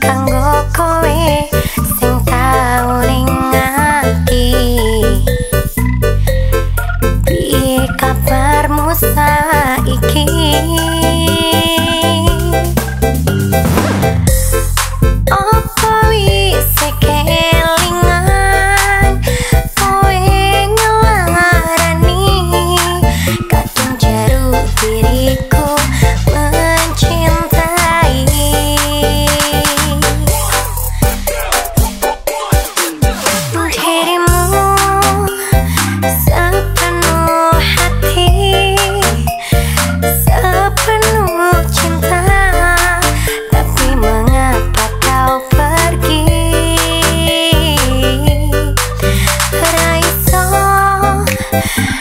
Kango.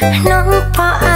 nó quá ai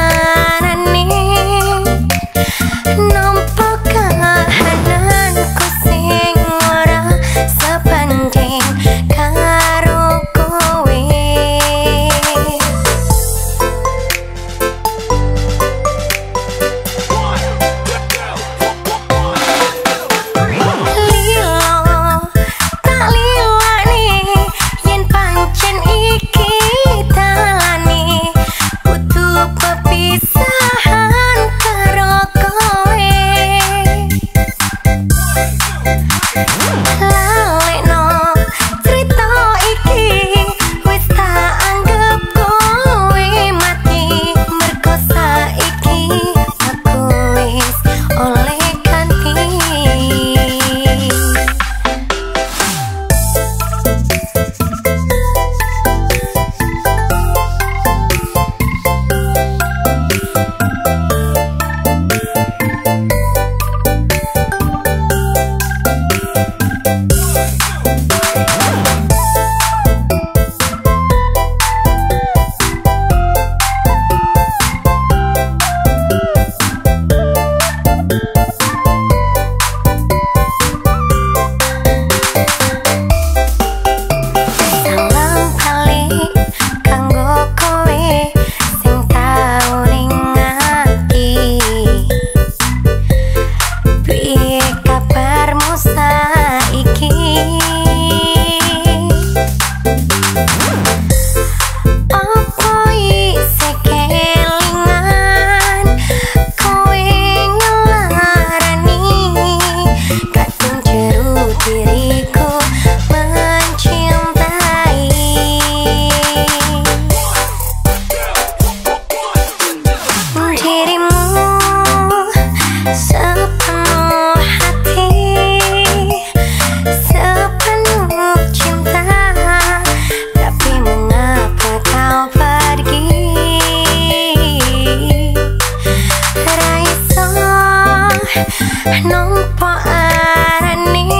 pa arani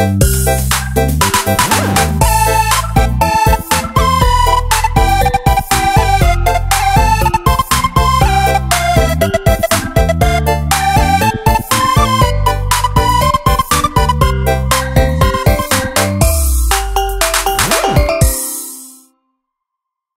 Thank